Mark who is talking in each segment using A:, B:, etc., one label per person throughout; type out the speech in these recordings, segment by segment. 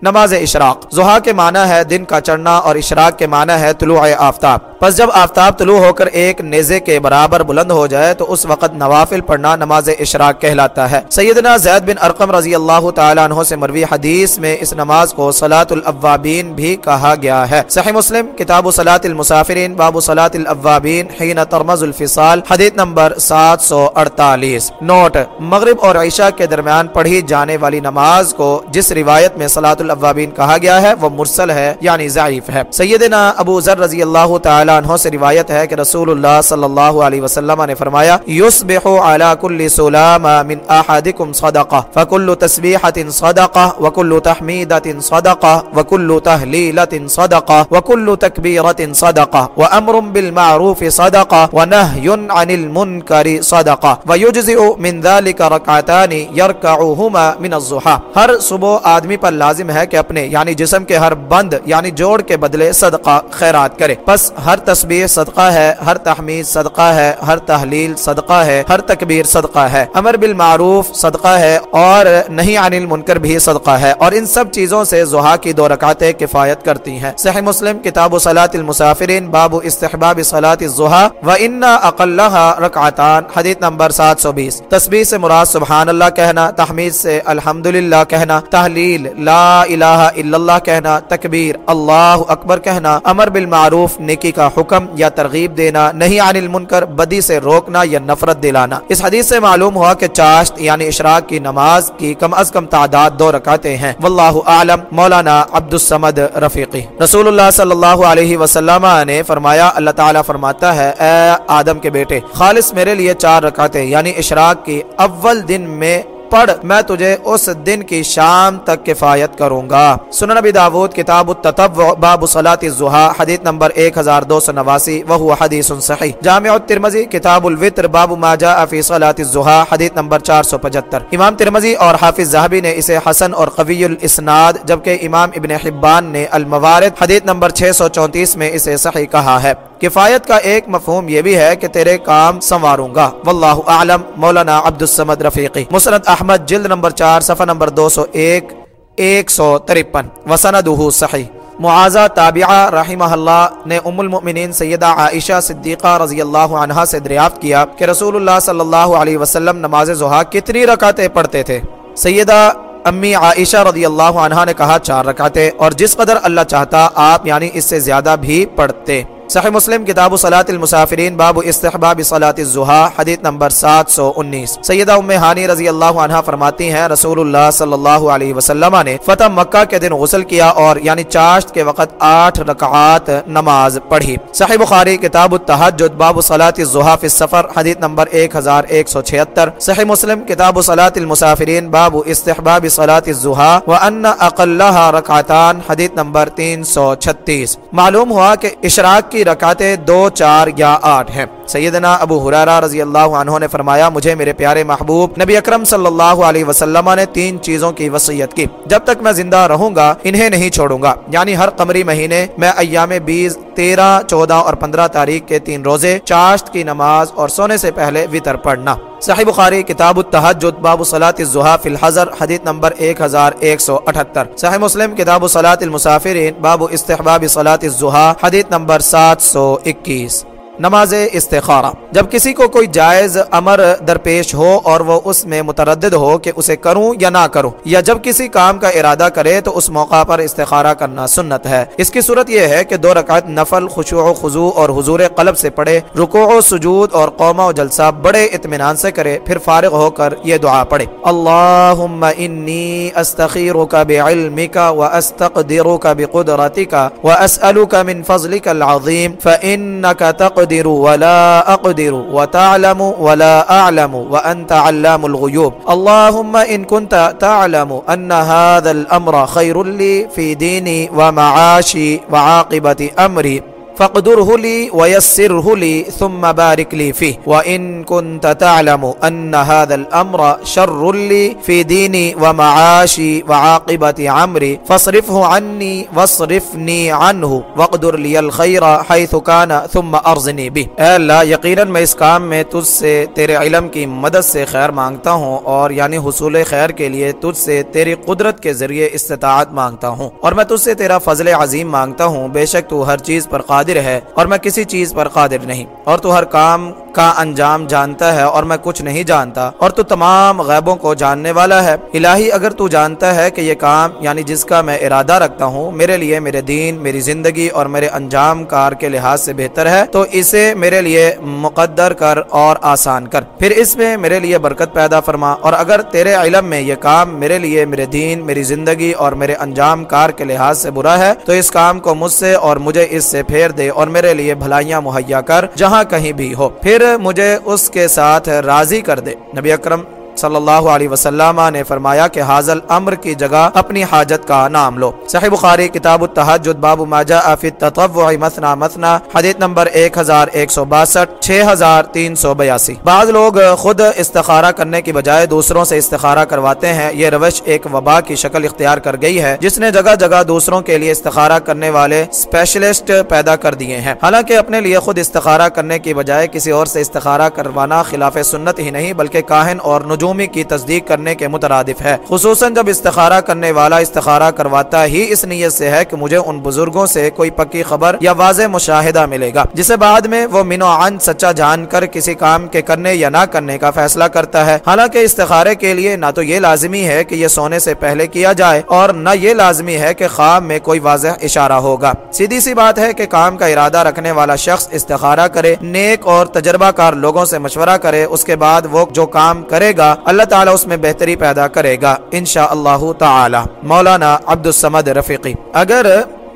A: نماز اشراق زحا کے معنی ہے دن کا چڑھنا اور اشراق کے معنی ہے طلوع آفتاب۔ پس جب آفتاب طلوع ہو کر ایک نیزے کے برابر بلند ہو جائے تو اس وقت نوافل پڑھنا نماز اشراق کہلاتا ہے۔ سیدنا زید بن ارقم رضی اللہ تعالیٰ عنہ سے مروی حدیث میں اس نماز کو صلاۃ الاوابین بھی کہا گیا ہے۔ صحیح مسلم، کتاب صلاۃ المسافرین، باب صلاۃ الاوابین، حین ترمز الفصال، حدیث نمبر سات سو اڑتالیس۔ نوٹ، مغرب اور عشاء کے درمیان پڑھی جانے والی نماز کو جس روایت میں صلاۃ الاوابین کہا گیا ہے، وہ مرسل ہے یعنی ضعیف ہے۔ سیدنا ابو ذر رضی اللہ تعالی تعالیٰ عنہ سے روایت ہے کہ رسول اللہ صلی اللہ علیہ وسلم نے فرمایا یصبح علی کل سلام من احدکم صدقہ، فکل تسبیحت صدقہ، وکل تحمیدت صدقہ، وکل تحلیلت صدقہ، وکل تکبیرت صدقہ، وامر بالمعروف صدقہ، ونہی عن المنکر صدقہ، ویجزئ من ذلك رکعتان یرکعوہما من الزحا ہر صبح آدمی پر لازم ہے کہ اپنے یعنی جسم کے ہر بند یعنی جوڑ کے بدلے صدقہ خیرات کرے۔ پس ہر تسبیح صدقہ ہے، ہر تحمید صدقہ ہے، ہر تحلیل صدقہ ہے، ہر تکبیر صدقہ ہے۔ امر بالمعروف صدقہ ہے اور نہیں عن المنکر بھی صدقہ ہے۔ اور ان سب چیزوں سے زحا کی دو رکعتیں کفایت کرتی ہیں۔ صحیح مسلم کتاب صلاۃ المسافرین، باب استحباب صلاۃ الزحا و انا اقلها رکعتان حدیث نمبر 720 تسبیح سے مراد سبحان اللہ کہنا، تحمید سے الحمدللہ کہنا، تحلیل، لا الہ الا اللہ کہنا، تکبیر، اللہ اکبر کہنا، امر بالمعروف، نیکی کا حکم یا ترغیب دینا، نہیں عن المنکر، بدی سے روکنا یا نفرت دلانا۔ اس حدیث سے معلوم ہوا کہ چاشت یعنی اشراق کی نماز کی کم از کم تعداد دو رکعتیں ہیں۔ واللہ اعلم، مولانا عبد السمد رفیقی۔ رسول اللہ صلی اللہ علیہ وسلم نے فرمایا، اللہ تعالیٰ فرماتا ہے، اے آدم کے بیٹے، خالص میرے لیے چار رکعتیں یعنی اشراق کی اول دن میں پڑھ میں تجھے اس دن کی شام تک کفایت کروں گا۔ سنن نبی داود، کتاب التطوع، باب صلاة الزحا حدیث نمبر 1289 وہو حدیث صحیح۔ جامع الترمذی، کتاب الوتر، باب ما جاء فی صلاة الزحا حدیث نمبر 475 امام ترمذی اور حافظ زہبی نے اسے حسن اور قوی الاسناد، جبکہ امام ابن حبان نے الموارد، حدیث نمبر 634 میں اسے صحیح کہا ہے۔ کفایت کا ایک مفہوم یہ بھی ہے کہ تیرے کام سنواروں گا۔ واللہ اعلم۔ مولانا عبد السمد رفیقی۔ مسند احمد، جلد نمبر چار، صفحہ نمبر دو سو ایک ایک سو ترپن۔ وسندہ صحیح۔ معاذہ تابعہ، رحمہ اللہ، نے ام المؤمنین سیدہ عائشہ صدیقہ رضی اللہ عنہ سے دریافت کیا کہ رسول اللہ صلی اللہ علیہ وسلم نماز زحا کتنی رکعتیں پڑھتے تھے۔ سیدہ امی عائشہ رضی اللہ عنہ نے کہا چار رکعتیں اور جس قدر اللہ چاہتا آپ یعنی اس سے زیادہ بھی پڑھتے۔ صحیح مسلم، کتاب صلاۃ المسافرین، باب استحباب صلاۃ الزحا حدیث نمبر 719 سیدہ ام ہانی رضی اللہ عنہ فرماتی ہیں، رسول اللہ صلی اللہ علیہ وسلم نے فتح مکہ کے دن غسل کیا اور یعنی چاشت کے وقت آٹھ رکعات نماز پڑھی۔ صحیح بخاری، کتاب التحجد، باب صلاۃ الزحا فی السفر، حدیث نمبر 1176 صحیح مسلم، کتاب صلاۃ المسافرین، باب استحباب صلاۃ الزحا وان اقلها رکعتان حدیث نمبر 336 معلوم ہوا کہ اشراق کی رکعتیں دو، چار یا آٹھ ہیں۔ سیدنا ابو حرارہ رضی اللہ عنہ نے فرمایا، مجھے میرے پیارے محبوب نبی اکرم صلی اللہ علیہ وسلم نے تین چیزوں کی وصیت کی۔ جب تک میں زندہ رہوں گا، انہیں نہیں چھوڑوں گا۔ یعنی ہر قمری مہینے میں ایام بیس، تیرہ، چودہ اور پندرہ تاریخ کے تین روزے، چاشت کی نماز اور سونے سے پہلے وطر پڑھنا۔ صحیح بخاری، کتاب التحجد باب صلاة الزحا فی الحضر، حدیث نمبر 1178 صحیح مسلم، کتاب صلاة المسافرین، باب استحباب صلاة الزحا حدیث نمبر 721 نماز استخارہ۔ جب کسی کو کوئی جائز امر درپیش ہو اور وہ اس میں متردد ہو کہ اسے کروں یا نہ کروں، یا جب کسی کام کا ارادہ کرے تو اس موقع پر استخارہ کرنا سنت ہے۔ اس کی صورت یہ ہے کہ دو رکعت نفل، خشوع و خضوع اور حضور قلب سے پڑھے، رکوع و سجود اور قومہ و جلسہ بڑے اطمینان سے کرے، پھر فارغ ہو کر یہ دعا پڑھے۔ اللہم انی استخیرک بعلمک و استقدرک بقدرتک و اسألک من فضلک العظیم فإنک تقدر أقدر ولا أقدر وتعلم ولا أعلم وأنت علام الغيوب. اللهم إن كنت تعلم أن هذا الأمر خير لي في ديني ومعاشي وعاقبة أمري. فقدره لي ويسره لي ثم بارك لي فيه. وإن كنت تعلم أن هذا الأمر شر لي في ديني ومعاشي وعاقبة عمري، فاصرفه عني واصرفني عنه واقدر لي الخير حيث كان ثم أرزني به. اے اللہ، یقیناً میں اس کام میں تجھ سے تیرے علم کی مدد سے خیر مانگتا ہوں اور یعنی حصول خیر کے لیے تجھ سے تیری قدرت کے ذریعے استطاعت مانگتا ہوں۔ اور میں تجھ سے تیرا فضل عظیم مانگتا ہوں، بے شک تو ہر چیز پر قادر ہے اور میں کسی چیز پر قادر نہیں اور تو ہر کام کا انجام جانتا ہے اور میں کچھ نہیں جانتا۔ اور تو تمام غیبوں کو جاننے والا ہے۔ الہی، اگر تو جانتا ہے کہ یہ کام یعنی جس کا میں ارادہ رکھتا ہوں، میرے لیے میرے دین، میری زندگی اور میرے انجام کار کے لحاظ سے بہتر ہے، تو اسے میرے لیے مقدر کر اور آسان کر۔ پھر اس میں میرے لیے برکت پیدا فرما۔ اور اگر تیرے علم میں یہ کام میرے لیے میرے دین، میری زندگی اور میرے انجام کار کے لحاظ سے برا ہے، تو اس کام کو مجھ سے اور مجھے اس سے پھیر دے اور میرے لیے بھلائیاں مہیا کر، جہاں کہیں بھی ہو۔ پھر مجھے اس کے ساتھ راضی کر دے۔ نبی اکرم صلی اللہ علیہ وسلم نے فرمایا کہ حاضل امر کی جگہ اپنی حاجت کا نام لو۔ صحیح بخاری کتاب التحجد باب ما جاء فی التطوع مثنا مثنا حدیث نمبر 1162 6382 بعض لوگ خود استخارہ کرنے کی بجائے دوسروں سے استخارہ کرواتے ہیں۔ یہ روش ایک وبا کی شکل اختیار کر گئی ہے، جس نے جگہ جگہ دوسروں کے لیے استخارہ کرنے والے اسپیشلسٹ پیدا کر دیے ہیں۔ حالانکہ اپنے لیے خود استخارہ کرنے کی بجائے کسی اور سے استخارہ کروانا خلاف سنت ہی نہیں، بلکہ کاہن اور نجومی کی تصدیق کرنے کے مترادف ہے۔ خصوصاً جب استخارہ کرنے والا استخارہ کرواتا ہی اس نیت سے ہے کہ مجھے ان بزرگوں سے کوئی پکی خبر یا واضح مشاہدہ ملے گا، جسے بعد میں وہ منو عن سچا جان کر کسی کام کے کرنے یا نہ کرنے کا فیصلہ کرتا ہے۔ حالانکہ استخارے کے لیے نہ تو یہ لازمی ہے کہ یہ سونے سے پہلے کیا جائے اور نہ یہ لازمی ہے کہ خواب میں کوئی واضح اشارہ ہوگا۔ سیدھی سی بات ہے کہ کام کا ارادہ رکھنے والا شخص استخارہ کرے، نیک اور تجربہ کار لوگوں سے مشورہ کرے، اس کے بعد وہ جو کام کرے گا گا اللہ تعالیٰ اس میں بہتری پیدا کرے گا انشاء اللہ تعالی۔ مولانا عبد السمد رفیقی، اگر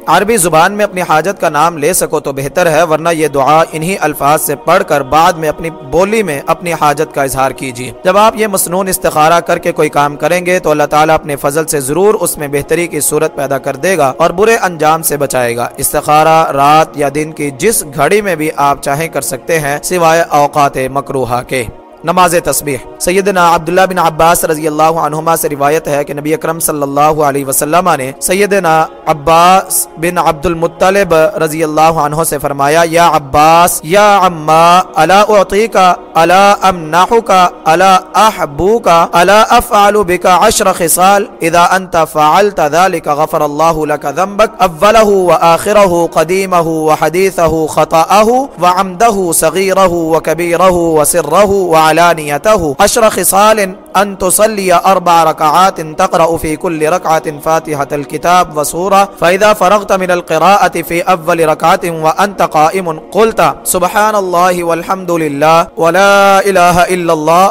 A: عربی زبان میں اپنی حاجت کا نام لے سکو تو بہتر ہے، ورنہ یہ دعا انہی الفاظ سے پڑھ کر بعد میں اپنی بولی میں اپنی حاجت کا اظہار کیجیے۔ جب آپ یہ مصنون استخارہ کر کے کوئی کام کریں گے تو اللہ تعالیٰ اپنے فضل سے ضرور اس میں بہتری کی صورت پیدا کر دے گا اور برے انجام سے بچائے گا۔ استخارہ رات یا دن کی جس گھڑی میں بھی آپ چاہیں کر سکتے ہیں، سوائے اوقات مکروحہ کے۔ نماز تسبیح۔ سیدنا عبداللہ بن عباس رضی اللہ عنہما سے روایت ہے کہ نبی اکرم صلی اللہ علیہ وسلم نے سیدنا عباس بن عبد المطلب رضی اللہ عنہ سے فرمایا، یا عباس، یا عما، الا اعطیکا الا امنحکا الا احبوکا الا افعل بکا عشر خصال، اذا انت فعلت ذلك غفر اللہ لك ذنبك اوله واخره قدیمه وحدیثه خطأه وعمده صغیره وكبیره وسره وعلى علانيته. عشر خصال أن تصلي أربع ركعات تقرأ في كل ركعة فاتحة الكتاب وسورة. فإذا فرغت من القراءة في أول ركعة وأنت قائم قلت سبحان الله والحمد لله ولا إله إلا الله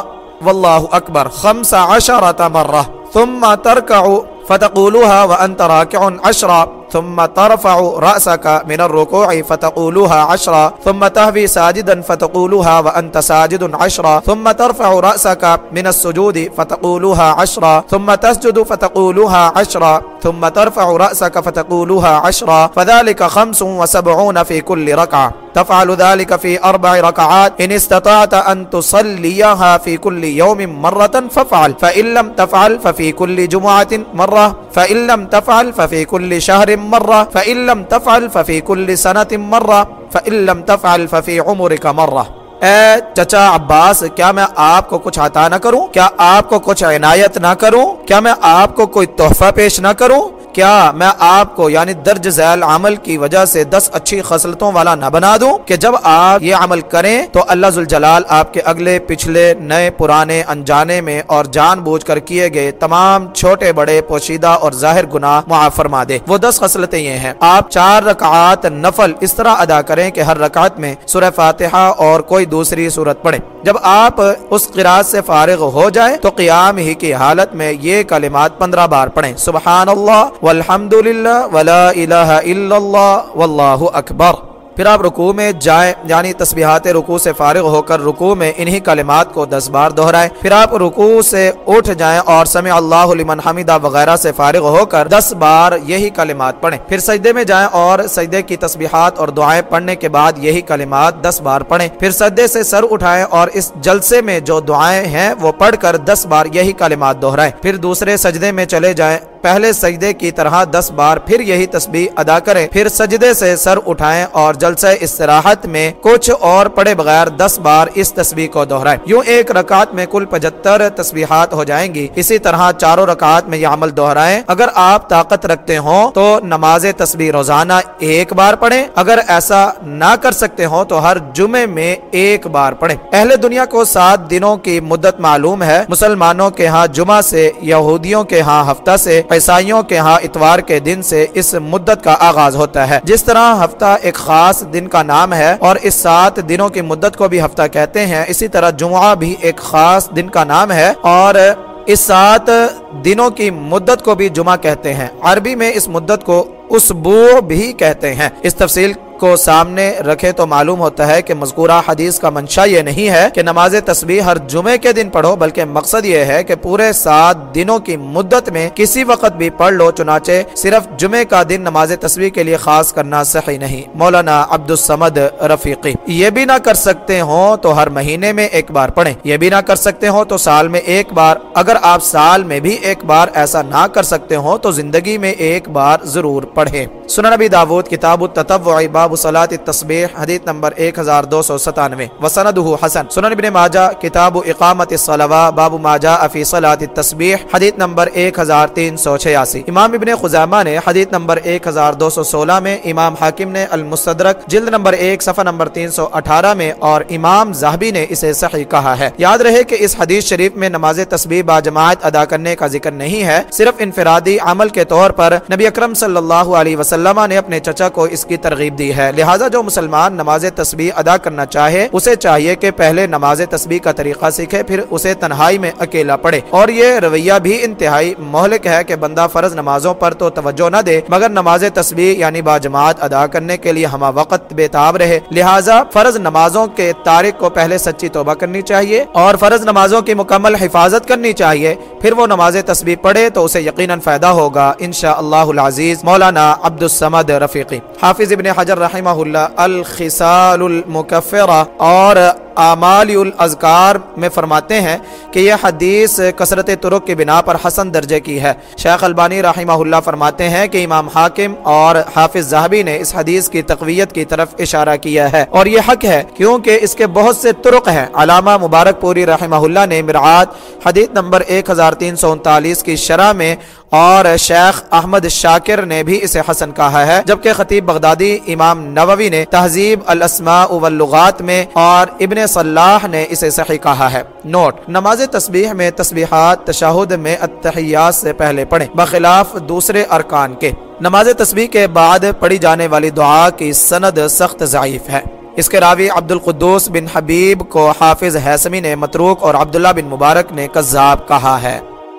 A: والله أكبر. خمس عشرة مرة. ثم تركع فتقولها وأنت راكع. عشرة. ثم ترفع رأسك من الركوع فتقولها عشرة ثم تهوي ساجدا فتقولها وأنت ساجد عشرة ثم ترفع رأسك من السجود فتقولها عشرة ثم تسجد فتقولها عشرة ثم ترفع رأسك فتقولها عشرة فذلك خمس وسبعون في كل ركعة. تفعل ذلك في أربع ركعات. إن استطعت أن تصليها في كل يوم مرة ففعل فإن لم تفعل ففي كل جمعة مرة. فإن لم تفعل ففي كل شهر مرة، فإن لم تفعل ففي كل سنة مرة، فإن لم تفعل ففي عمرك مرة. اے چچا عباس، کیا میں آپ کو کچھ عطا نہ کروں؟ کیا آپ کو کچھ عنایت نہ کروں؟ کیا میں آپ کو کوئی تحفہ پیش نہ کروں؟ کیا میں آپ کو یعنی درج ذیل عمل کی وجہ سے دس اچھی خصلتوں والا نہ بنا دوں کہ جب آپ یہ عمل کریں تو اللہ ذوالجلال آپ کے اگلے، پچھلے، نئے، پرانے، انجانے میں اور جان بوجھ کر کیے گئے تمام چھوٹے، بڑے، پوشیدہ اور ظاہر گناہ معاف فرما دے۔ وہ دس خصلتیں یہ ہیں۔ آپ چار رکعات نفل اس طرح ادا کریں کہ ہر رکعت میں سورہ فاتحہ اور کوئی دوسری صورت پڑھیں۔ جب آپ اس قرآن سے فارغ ہو جائے تو قیام ہی کی حالت میں یہ کلمات پندرہ بار پڑھیں۔ سبحان اللہ والحمد للہ ولا الہ الا اللہ واللہ اکبر پھر آپ رکوع میں جائیں یعنی تسبیحات رکوع سے فارغ ہو کر رکوع میں انہی کلمات کو دس بار دہرائیں۔ پھر آپ رکوع سے اٹھ جائیں اور سمع اللہ لمن حمیدہ وغیرہ سے فارغ ہو کر دس بار یہی کلمات پڑھیں۔ پھر سجدے میں جائیں اور سجدے کی تسبیحات اور دعائیں پڑھنے کے بعد یہی کلمات دس بار پڑھیں۔ پھر سجدے سے سر اٹھائیں اور اس جلسے میں جو دعائیں ہیں وہ پڑھ کر دس بار یہی کلمات دہرائیں۔ پھر دوسرے سجدے میں چلے جائیں، پہلے سجدے کی طرح دس بار پھر یہی تسبیح ادا کریں۔ پھر سجدے سے سر اٹھائیں اور جلسہ استراحت میں کچھ اور پڑے بغیر دس بار اس تسبیح کو دہرائیں یوں ایک رکعت میں کل پچہتر تسبیحات ہو جائیں گی۔ اسی طرح چاروں رکعت میں یہ عمل دہرائیں اگر آپ طاقت رکھتے ہوں تو نماز تسبیح روزانہ ایک بار پڑھیں۔ اگر ایسا نہ کر سکتے ہوں تو ہر جمعے میں ایک بار پڑھیں۔ اہل دنیا کو سات دنوں کی مدت معلوم ہے۔ مسلمانوں کے ہاں جمعہ سے، یہودیوں کے ہاں ہفتہ سے، عیسائیوں کے ہاں اتوار کے دن سے اس مدت کا آغاز ہوتا ہے۔ جس طرح ہفتہ ایک خاص دن کا نام ہے اور اس سات دنوں کی مدت کو بھی ہفتہ کہتے ہیں۔ اسی طرح جمعہ بھی ایک خاص دن کا نام ہے اور اس سات دنوں کی مدت کو بھی جمعہ کہتے ہیں۔ عربی میں اس مدت کو اسبوع بھی کہتے ہیں۔ اس تفصیل کو سامنے رکھے تو معلوم ہوتا ہے کہ مذکورہ حدیث کا منشا یہ نہیں ہے کہ نماز تسبیح ہر جمعے کے دن پڑھو، بلکہ مقصد یہ ہے کہ پورے سات دنوں کی مدت میں کسی وقت بھی پڑھ لو، چنانچہ صرف جمعے کا دن نماز تسبیح کے لیے خاص کرنا صحیح نہیں۔ مولانا عبد السمد رفیقی، یہ بھی نہ کر سکتے ہوں تو ہر مہینے میں ایک بار پڑھیں۔ یہ بھی نہ کر سکتے ہوں تو سال میں ایک بار۔ اگر آپ سال میں بھی ایک بار ایسا نہ کر سکتے ہوں تو زندگی میں ایک بار ضرور پڑھیں۔ سنن نبی داود، کتاب التطوع، باب صلاة التسبیح، حدیث نمبر 1297 وسندہ حسن۔ سنن ابن ماجہ، کتاب اقامت الصلوہ، باب ما جاء فی صلاة التسبیح، حدیث نمبر 1386 امام ابن خزامہ نے حدیث نمبر 1216 میں امام حاکم نے المستدرک، جلد نمبر 1 صفحہ نمبر 318 میں، اور امام زہبی نے اسے صحیح کہا ہے۔ یاد رہے کہ اس حدیث شریف میں نماز تسبیح با جماعت ادا کرنے کا ذکر نہیں ہے، صرف انفرادی عمل کے طور پر نبی اکرم صلی اللہ علیہ وسلم وسلم نے اپنے چچا کو اس کی ترغیب دی ہے۔ لہٰذا جو مسلمان نماز تسبیح ادا کرنا چاہے، اسے چاہیے کہ پہلے نماز تسبیح کا طریقہ سیکھے، پھر اسے تنہائی میں اکیلا پڑھے۔ اور یہ رویہ بھی انتہائی مہلک ہے کہ بندہ فرض نمازوں پر تو توجہ نہ دے، مگر نماز تسبیح یعنی باجماعت ادا کرنے کے لیے ہما وقت بےتاب رہے۔ لہٰذا فرض نمازوں کے تارک کو پہلے سچی توبہ کرنی چاہیے اور فرض نمازوں کی مکمل حفاظت کرنی چاہیے۔ پھر وہ نماز تسبیح پڑھے تو اسے یقیناً فائدہ ہوگا۔ انشاءاللہ العزیز، مولانا عبد السمد رفیقی حافظ ابن حجر رحمہ اللہ الخصال المکفرہ اور اعمال الاذکار میں فرماتے ہیں کہ یہ حدیث کثرت ترک کی بنا پر حسن درجے کی ہے۔ شیخ البانی رحمہ اللہ فرماتے ہیں کہ امام حاکم اور حافظ زہبی نے اس حدیث کی تقویت کی طرف اشارہ کیا ہے۔ اور یہ حق ہے کیونکہ اس کے بہت سے ترک ہیں۔ علامہ مبارک پوری رحمہ اللہ نے مرعات حدیث نمبر 1339 کی شرح میں اور شیخ احمد شاکر نے بھی اسے حسن کہا ہے۔ جبکہ خطیب بغدادی امام نووی نے تہذیب الاسماء واللغات میں اور ابن صلاح نے اسے صحیح کہا ہے۔ نوٹ نماز تسبیح میں تسبیحات تشاہد میں اتحیات سے پہلے پڑھیں، بخلاف دوسرے ارکان کے۔ نماز تسبیح کے بعد پڑھی جانے والی دعا کی سند سخت ضعیف ہے۔ اس کے راوی عبد القدوس بن حبیب کو حافظ حیثمی نے متروک اور عبداللہ بن مبارک نے کذاب کہا ہے۔